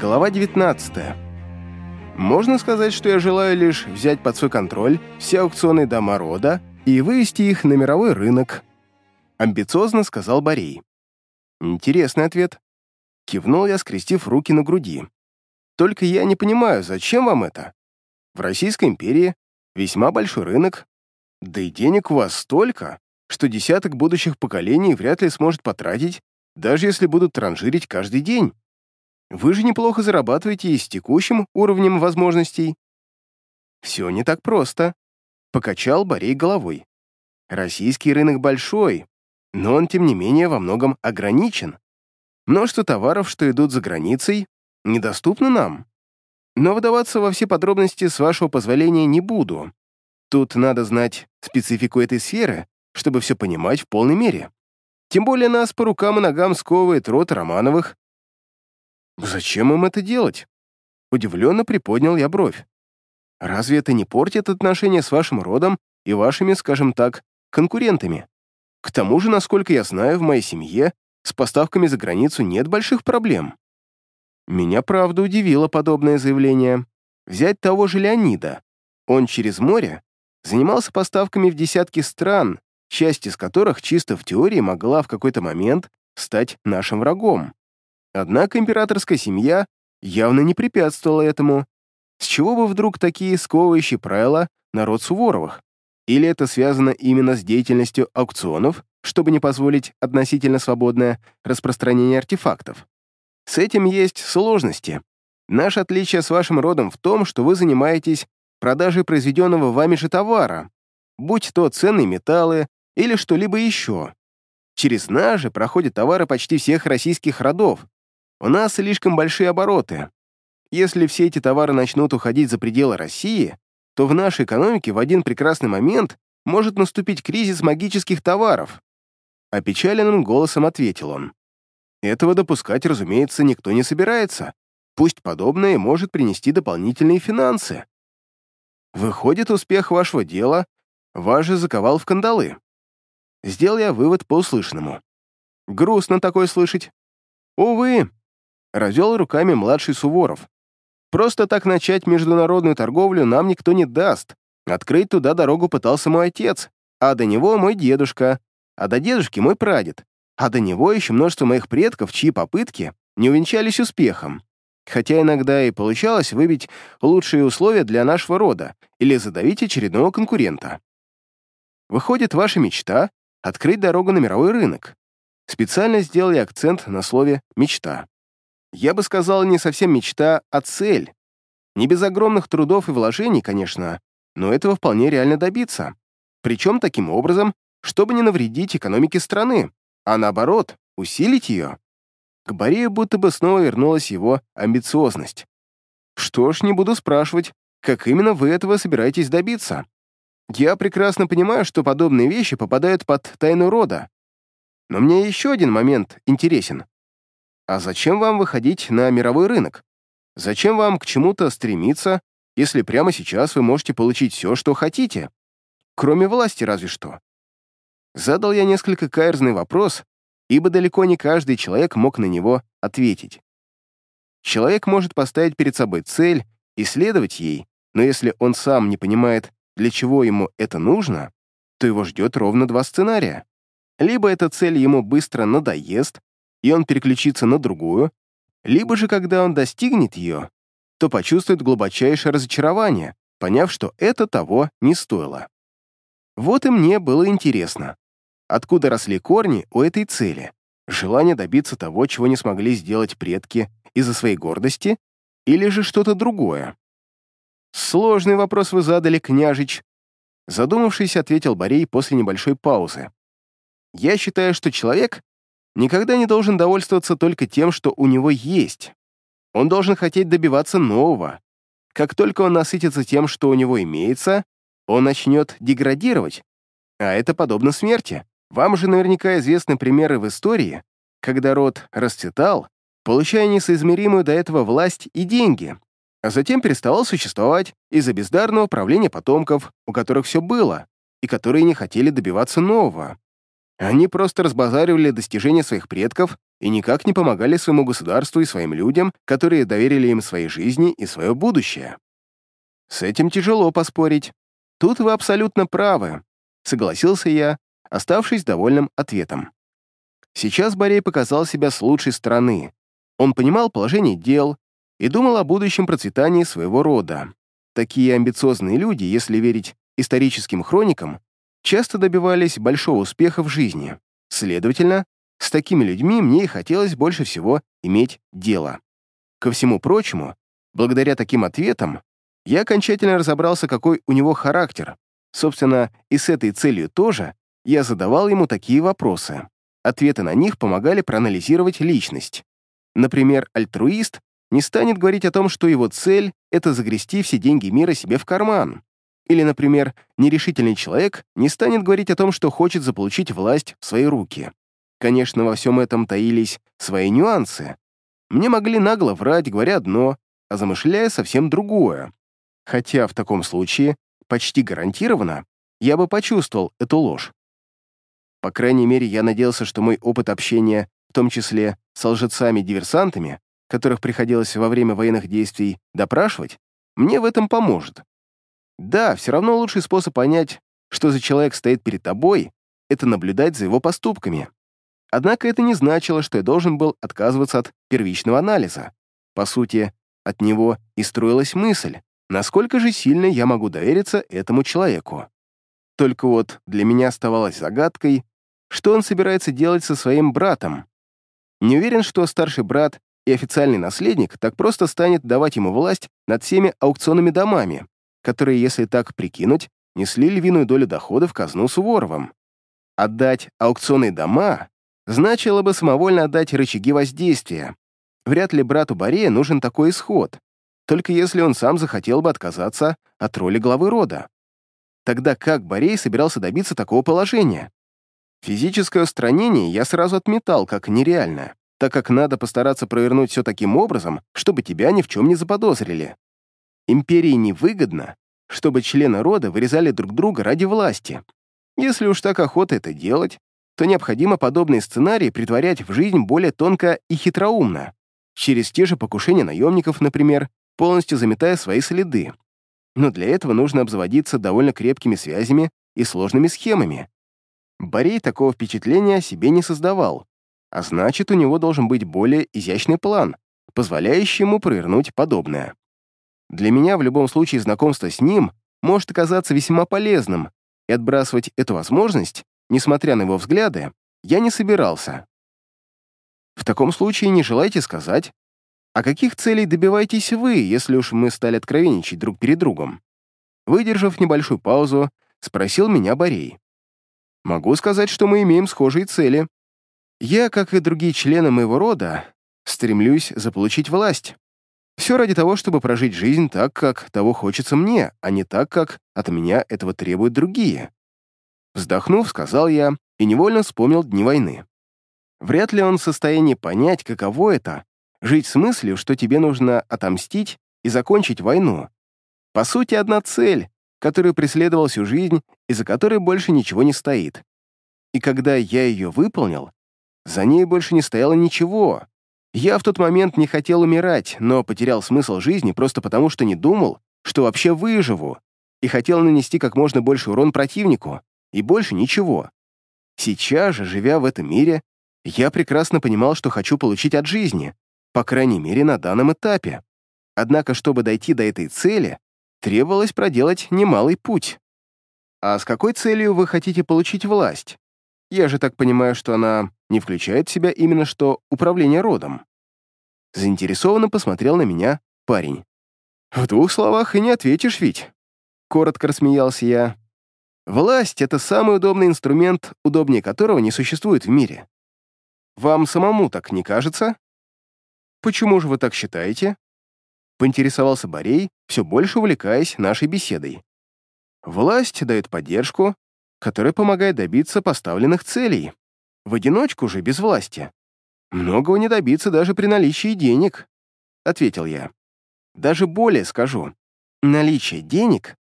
Глава 19. Можно сказать, что я желаю лишь взять под свой контроль все аукционные дома рода и вывести их на мировой рынок. Амбициозно сказал Борей. Интересный ответ. Кивнул я, скрестив руки на груди. Только я не понимаю, зачем вам это? В Российской империи весьма большой рынок, да и денег у вас столько, что десяток будущих поколений вряд ли сможет потратить, даже если будут транжирить каждый день. Вы же неплохо зарабатываете и с текущим уровнем возможностей. Все не так просто, покачал Борей головой. Российский рынок большой, но он, тем не менее, во многом ограничен. Множество товаров, что идут за границей, недоступны нам. Но выдаваться во все подробности, с вашего позволения, не буду. Тут надо знать специфику этой сферы, чтобы все понимать в полной мере. Тем более нас по рукам и ногам сковывает род Романовых. Зачем им это делать? Удивленно приподнял я бровь. Разве это не портит отношения с вашим родом и вашими, скажем так, конкурентами? К тому же, насколько я знаю, в моей семье с поставками за границу нет больших проблем. Меня, правда, удивило подобное заявление. Взять того же Леонида. Он через море занимался поставками в десятки стран, часть из которых чисто в теории могла в какой-то момент стать нашим врагом. Однако императорская семья явно не препятствовала этому. С чего бы вдруг такие сковывающие правила народ Суворовых? Или это связано именно с деятельностью аукционов, чтобы не позволить относительно свободное распространение артефактов? С этим есть сложности. Наше отличие с вашим родом в том, что вы занимаетесь продажей произведенного вами же товара, будь то ценные металлы или что-либо еще. Через нас же проходят товары почти всех российских родов. У нас слишком большие обороты. Если все эти товары начнут уходить за пределы России, то в нашей экономике в один прекрасный момент может наступить кризис магических товаров. Опечаленным голосом ответил он. Этого допускать, разумеется, никто не собирается. Пусть подобное может принести дополнительные финансы. Выходит, успех вашего дела вас же заковал в кандалы. Сделал я вывод по услышанному. Грустно такое слышать. Увы, развел руками младший Суворов. Просто так начать международную торговлю нам никто не даст. Открыть туда дорогу пытался мой отец, а до него мой дедушка, а до дедушки мой прадед а до него еще множество моих предков, чьи попытки не увенчались успехом. Хотя иногда и получалось выбить лучшие условия для нашего рода или задавить очередного конкурента. Выходит, ваша мечта — открыть дорогу на мировой рынок. Специально сделали акцент на слове «мечта». Я бы сказал, не совсем мечта, а цель. Не без огромных трудов и вложений, конечно, но этого вполне реально добиться. Причем таким образом, чтобы не навредить экономике страны, а наоборот, усилить ее. К Борею будто бы снова вернулась его амбициозность. Что ж, не буду спрашивать, как именно вы этого собираетесь добиться. Я прекрасно понимаю, что подобные вещи попадают под тайну рода. Но мне еще один момент интересен. А зачем вам выходить на мировой рынок? Зачем вам к чему-то стремиться, если прямо сейчас вы можете получить все, что хотите? Кроме власти разве что. Задал я несколько каверзный вопрос, ибо далеко не каждый человек мог на него ответить. Человек может поставить перед собой цель и следовать ей, но если он сам не понимает, для чего ему это нужно, то его ждет ровно два сценария. Либо эта цель ему быстро надоест, и он переключится на другую, либо же, когда он достигнет ее, то почувствует глубочайшее разочарование, поняв, что это того не стоило. Вот и мне было интересно, Откуда росли корни у этой цели? Желание добиться того, чего не смогли сделать предки из-за своей гордости, или же что-то другое? Сложный вопрос вы задали, княжич. Задумавшись, ответил Борей после небольшой паузы. Я считаю, что человек никогда не должен довольствоваться только тем, что у него есть. Он должен хотеть добиваться нового. Как только он насытится тем, что у него имеется, он начнет деградировать, а это подобно смерти. Вам же наверняка известны примеры в истории, когда род расцветал, получая несоизмеримую до этого власть и деньги, а затем переставал существовать из-за бездарного правления потомков, у которых все было, и которые не хотели добиваться нового. Они просто разбазаривали достижения своих предков и никак не помогали своему государству и своим людям, которые доверили им свои жизни и свое будущее. С этим тяжело поспорить. Тут вы абсолютно правы, согласился я, оставшись довольным ответом. Сейчас Борей показал себя с лучшей стороны. Он понимал положение дел и думал о будущем процветании своего рода. Такие амбициозные люди, если верить историческим хроникам, часто добивались большого успеха в жизни. Следовательно, с такими людьми мне и хотелось больше всего иметь дело. Ко всему прочему, благодаря таким ответам, я окончательно разобрался, какой у него характер. Собственно, и с этой целью тоже я задавал ему такие вопросы. Ответы на них помогали проанализировать личность. Например, альтруист не станет говорить о том, что его цель — это загрести все деньги мира себе в карман. Или, например, нерешительный человек не станет говорить о том, что хочет заполучить власть в свои руки. Конечно, во всем этом таились свои нюансы. Мне могли нагло врать, говоря одно, а замышляя совсем другое. Хотя в таком случае, почти гарантированно, я бы почувствовал эту ложь. По крайней мере, я надеялся, что мой опыт общения, в том числе с лжецами-диверсантами, которых приходилось во время военных действий допрашивать, мне в этом поможет. Да, все равно лучший способ понять, что за человек стоит перед тобой, это наблюдать за его поступками. Однако это не значило, что я должен был отказываться от первичного анализа. По сути, от него и строилась мысль, насколько же сильно я могу довериться этому человеку. Только вот для меня оставалось загадкой, что он собирается делать со своим братом. Не уверен, что старший брат и официальный наследник так просто станет давать ему власть над всеми аукционными домами, которые, если так прикинуть, несли львиную долю дохода в казну Суворовым. Отдать аукционные дома значило бы самовольно отдать рычаги воздействия. Вряд ли брату Борея нужен такой исход, только если он сам захотел бы отказаться от роли главы рода. Тогда как Борей собирался добиться такого положения? Физическое устранение я сразу отметал как нереальное, так как надо постараться провернуть все таким образом, чтобы тебя ни в чем не заподозрили. Империи невыгодно, чтобы члены рода вырезали друг друга ради власти. Если уж так охота это делать, то необходимо подобные сценарии притворять в жизнь более тонко и хитроумно, через те же покушения наемников, например, полностью заметая свои следы. Но для этого нужно обзаводиться довольно крепкими связями и сложными схемами, Борей такого впечатления себе не создавал, а значит, у него должен быть более изящный план, позволяющий ему провернуть подобное. Для меня в любом случае знакомство с ним может оказаться весьма полезным, и отбрасывать эту возможность, несмотря на его взгляды, я не собирался. В таком случае не желаете сказать, а каких целей добиваетесь вы, если уж мы стали откровенничать друг перед другом? Выдержав небольшую паузу, спросил меня Борей. Могу сказать, что мы имеем схожие цели. Я, как и другие члены моего рода, стремлюсь заполучить власть. Все ради того, чтобы прожить жизнь так, как того хочется мне, а не так, как от меня этого требуют другие. Вздохнув, сказал я и невольно вспомнил дни войны. Вряд ли он в состоянии понять, каково это — жить с мыслью, что тебе нужно отомстить и закончить войну. По сути, одна цель которую преследовал всю жизнь и за которой больше ничего не стоит. И когда я ее выполнил, за ней больше не стояло ничего. Я в тот момент не хотел умирать, но потерял смысл жизни просто потому, что не думал, что вообще выживу, и хотел нанести как можно больше урон противнику, и больше ничего. Сейчас же, живя в этом мире, я прекрасно понимал, что хочу получить от жизни, по крайней мере, на данном этапе. Однако, чтобы дойти до этой цели, требовалось проделать немалый путь. А с какой целью вы хотите получить власть? Я же так понимаю, что она не включает в себя именно что управление родом. Заинтересованно посмотрел на меня парень. В двух словах и не ответишь ведь. Коротко рассмеялся я. Власть — это самый удобный инструмент, удобнее которого не существует в мире. Вам самому так не кажется? Почему же вы так считаете? поинтересовался Борей, все больше увлекаясь нашей беседой. Власть дает поддержку, которая помогает добиться поставленных целей. В одиночку же, без власти. Многого не добиться даже при наличии денег, ответил я. Даже более скажу. Наличие денег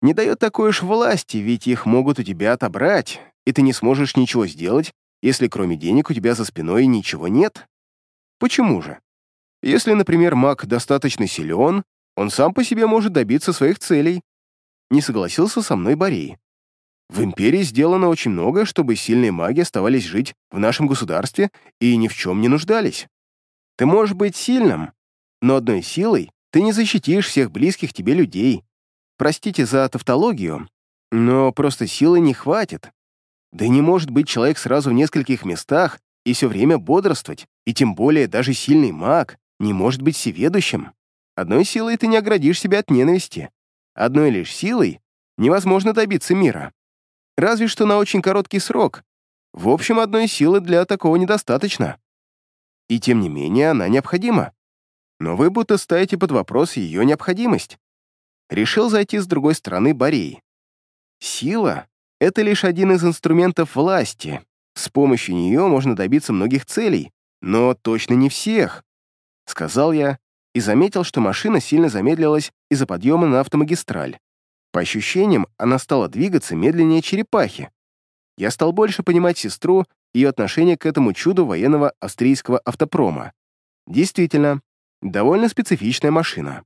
не дает такой уж власти, ведь их могут у тебя отобрать, и ты не сможешь ничего сделать, если кроме денег у тебя за спиной ничего нет? Почему же? Если, например, маг достаточно силен, он сам по себе может добиться своих целей. Не согласился со мной Борей. В Империи сделано очень многое, чтобы сильные маги оставались жить в нашем государстве и ни в чем не нуждались. Ты можешь быть сильным, но одной силой ты не защитишь всех близких тебе людей. Простите за тавтологию, но просто силы не хватит. Да и не может быть человек сразу в нескольких местах и все время бодрствовать, и тем более даже сильный маг не может быть всеведущим. Одной силой ты не оградишь себя от ненависти. Одной лишь силой невозможно добиться мира. Разве что на очень короткий срок. В общем, одной силы для такого недостаточно. И тем не менее, она необходима. Но вы будто ставите под вопрос ее необходимость. Решил зайти с другой стороны Борей. Сила — это лишь один из инструментов власти. С помощью нее можно добиться многих целей, но точно не всех. Сказал я и заметил, что машина сильно замедлилась из-за подъема на автомагистраль. По ощущениям, она стала двигаться медленнее черепахи. Я стал больше понимать сестру и ее отношение к этому чуду военного австрийского автопрома. Действительно, довольно специфичная машина.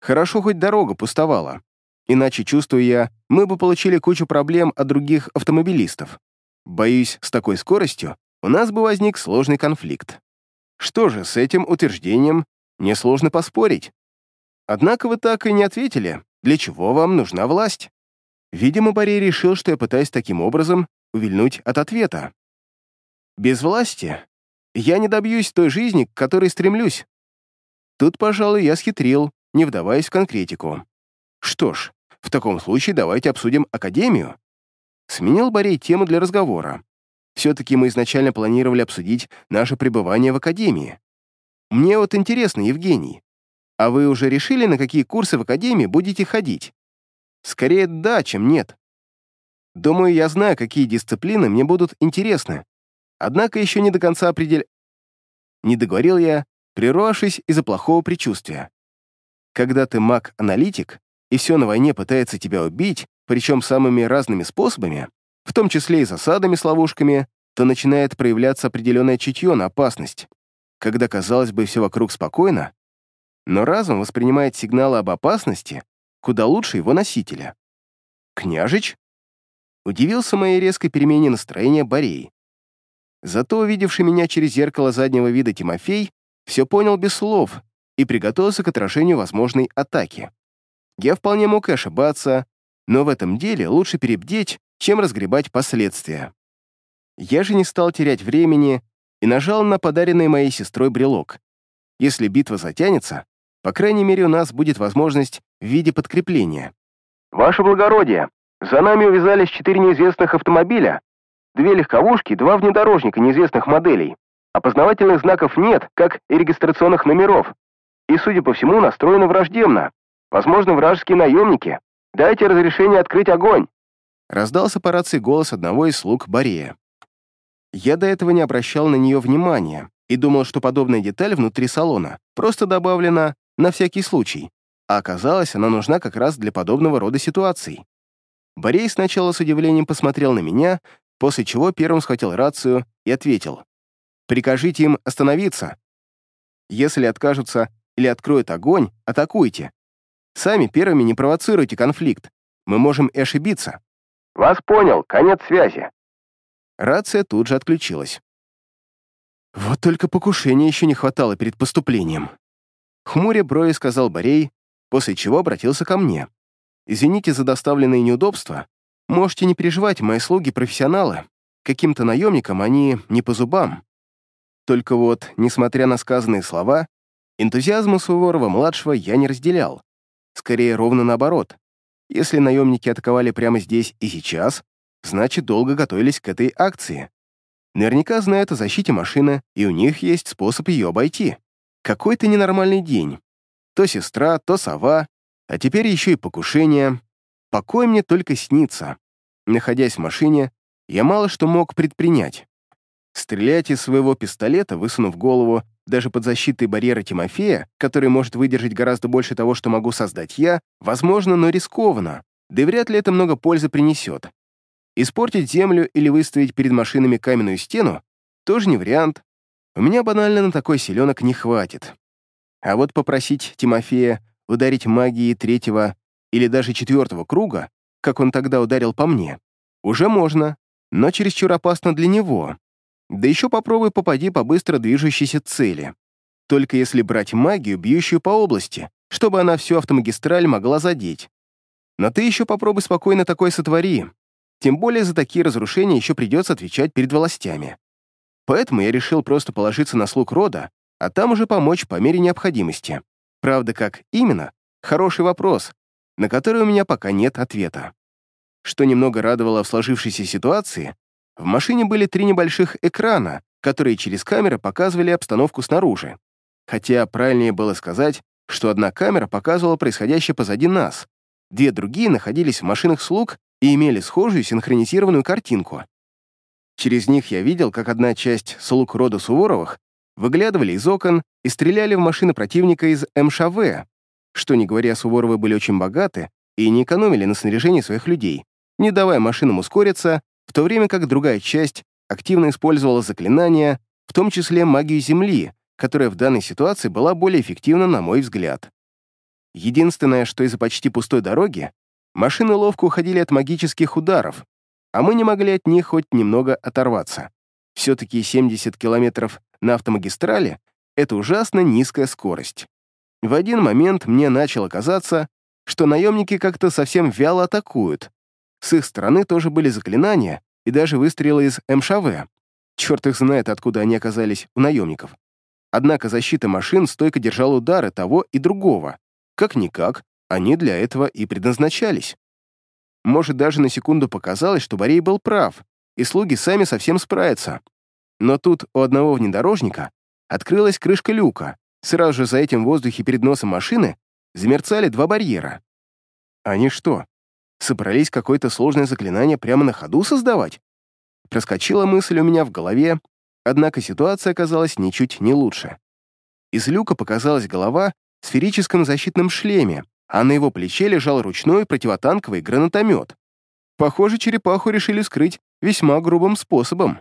Хорошо хоть дорога пустовала. Иначе, чувствую я, мы бы получили кучу проблем от других автомобилистов. Боюсь, с такой скоростью у нас бы возник сложный конфликт. Что же, с этим утверждением несложно поспорить. Однако вы так и не ответили, для чего вам нужна власть? Видимо, Борей решил, что я пытаюсь таким образом увильнуть от ответа. Без власти я не добьюсь той жизни, к которой стремлюсь. Тут, пожалуй, я схитрил, не вдаваясь в конкретику. Что ж, в таком случае давайте обсудим Академию. Сменил Борей тему для разговора. Все-таки мы изначально планировали обсудить наше пребывание в Академии. Мне вот интересно, Евгений, а вы уже решили, на какие курсы в академии будете ходить? Скорее да, чем нет. Думаю, я знаю, какие дисциплины мне будут интересны. Однако еще не до конца определь... Не договорил я, прервавшись из-за плохого предчувствия. Когда ты маг-аналитик, и все на войне пытается тебя убить, причем самыми разными способами, в том числе и засадами с ловушками, то начинает проявляться определенное чутье на опасность. Когда, казалось бы, все вокруг спокойно, но разум воспринимает сигналы об опасности куда лучше его носителя. «Княжич?» Удивился моей резкой перемене настроения Борей. Зато, увидевший меня через зеркало заднего вида Тимофей, все понял без слов и приготовился к отражению возможной атаки. Я вполне мог ошибаться, но в этом деле лучше перебдеть, чем разгребать последствия. Я же не стал терять времени и нажал на подаренный моей сестрой брелок. Если битва затянется, по крайней мере, у нас будет возможность в виде подкрепления. «Ваше благородие, за нами увязались четыре неизвестных автомобиля, две легковушки, два внедорожника неизвестных моделей. Опознавательных знаков нет, как и регистрационных номеров. И, судя по всему, настроены враждебно. Возможно, вражеские наемники. Дайте разрешение открыть огонь!» Раздался по рации голос одного из слуг Борея. Я до этого не обращал на нее внимания и думал, что подобная деталь внутри салона просто добавлена на всякий случай, а оказалось, она нужна как раз для подобного рода ситуаций. Борей сначала с удивлением посмотрел на меня, после чего первым схватил рацию и ответил. «Прикажите им остановиться. Если откажутся или откроют огонь, атакуйте. Сами первыми не провоцируйте конфликт. Мы можем и ошибиться». «Вас понял, конец связи». Рация тут же отключилась. Вот только покушения еще не хватало перед поступлением. Хмуря брови сказал Борей, после чего обратился ко мне. «Извините за доставленные неудобства. Можете не переживать, мои слуги профессионалы. Каким-то наемникам они не по зубам. Только вот, несмотря на сказанные слова, энтузиазма Суворова-младшего я не разделял. Скорее, ровно наоборот. Если наемники атаковали прямо здесь и сейчас, значит, долго готовились к этой акции. Наверняка знают о защите машины, и у них есть способ ее обойти. Какой-то ненормальный день. То сестра, то сова, а теперь еще и покушение. Покой мне только снится. Находясь в машине, я мало что мог предпринять. Стрелять из своего пистолета, высунув голову даже под защитой барьера Тимофея, который может выдержать гораздо больше того, что могу создать я, возможно, но рискованно, да и вряд ли это много пользы принесет. Испортить землю или выставить перед машинами каменную стену тоже не вариант. У меня банально на такой селенок не хватит. А вот попросить Тимофея ударить магией третьего или даже четвертого круга, как он тогда ударил по мне, уже можно, но чересчур опасно для него. Да еще попробуй попади по быстро движущейся цели. Только если брать магию, бьющую по области, чтобы она всю автомагистраль могла задеть. Но ты еще попробуй спокойно такое сотвори. Тем более за такие разрушения еще придется отвечать перед властями. Поэтому я решил просто положиться на слуг рода, а там уже помочь по мере необходимости. Правда, как именно? Хороший вопрос, на который у меня пока нет ответа. Что немного радовало в сложившейся ситуации, в машине были три небольших экрана, которые через камеры показывали обстановку снаружи. Хотя правильнее было сказать, что одна камера показывала происходящее позади нас, две другие находились в машинах слуг и имели схожую синхронизированную картинку. Через них я видел, как одна часть слуг рода Суворовых выглядывали из окон и стреляли в машины противника из МШВ, что, не говоря, Суворовы были очень богаты и не экономили на снаряжении своих людей, не давая машинам ускориться, в то время как другая часть активно использовала заклинания, в том числе магию Земли, которая в данной ситуации была более эффективна, на мой взгляд. Единственное, что из-за почти пустой дороги машины ловко уходили от магических ударов, а мы не могли от них хоть немного оторваться. Все-таки 70 километров на автомагистрали — это ужасно низкая скорость. В один момент мне начало казаться, что наемники как-то совсем вяло атакуют. С их стороны тоже были заклинания и даже выстрелы из МШВ. Черт их знает, откуда они оказались у наемников. Однако защита машин стойко держала удары того и другого. Как-никак, они для этого и предназначались. Может, даже на секунду показалось, что Борей был прав, и слуги сами совсем справятся. Но тут у одного внедорожника открылась крышка люка. Сразу же за этим в воздухе перед носом машины замерцали два барьера. Они что, собрались какое-то сложное заклинание прямо на ходу создавать? Проскочила мысль у меня в голове, однако ситуация оказалась ничуть не лучше. Из люка показалась голова в сферическом защитном шлеме, а на его плече лежал ручной противотанковый гранатомет. Похоже, черепаху решили скрыть весьма грубым способом.